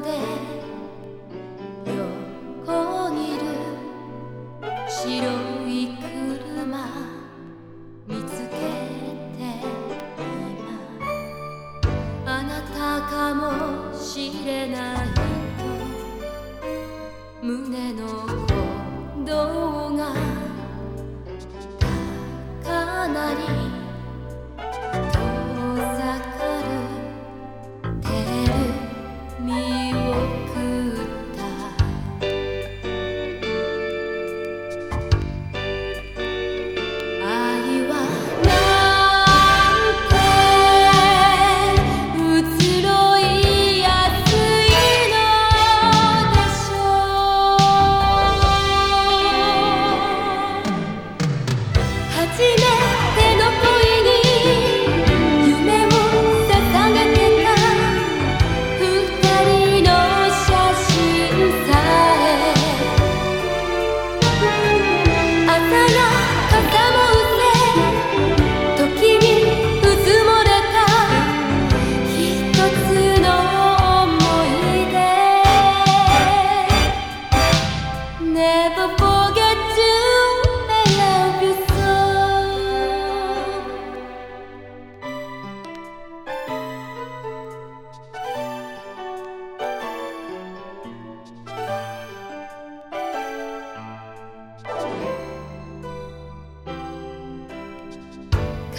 で Happiness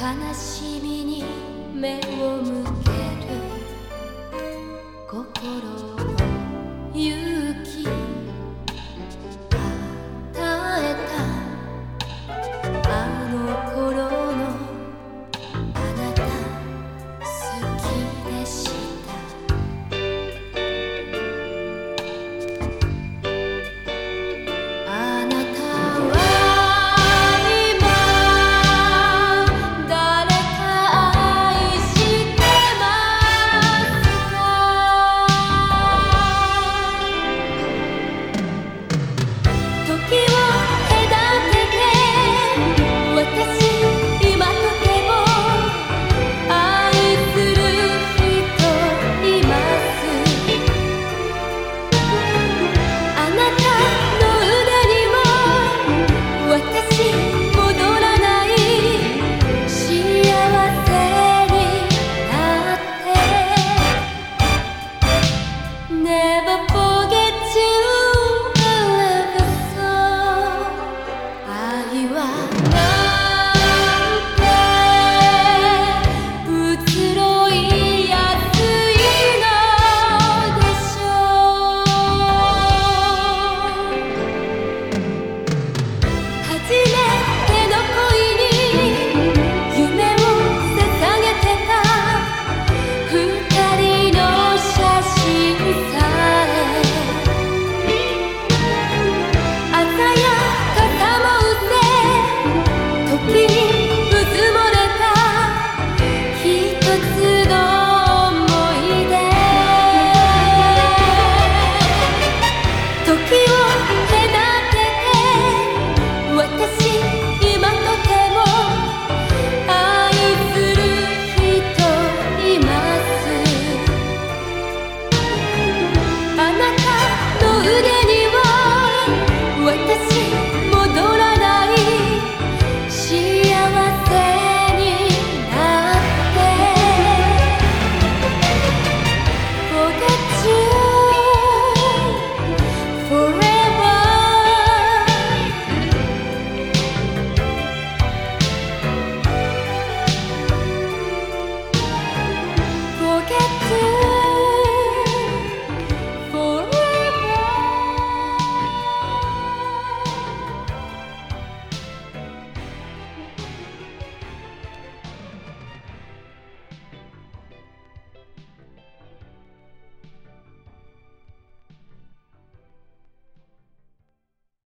悲しみに目を向ける心。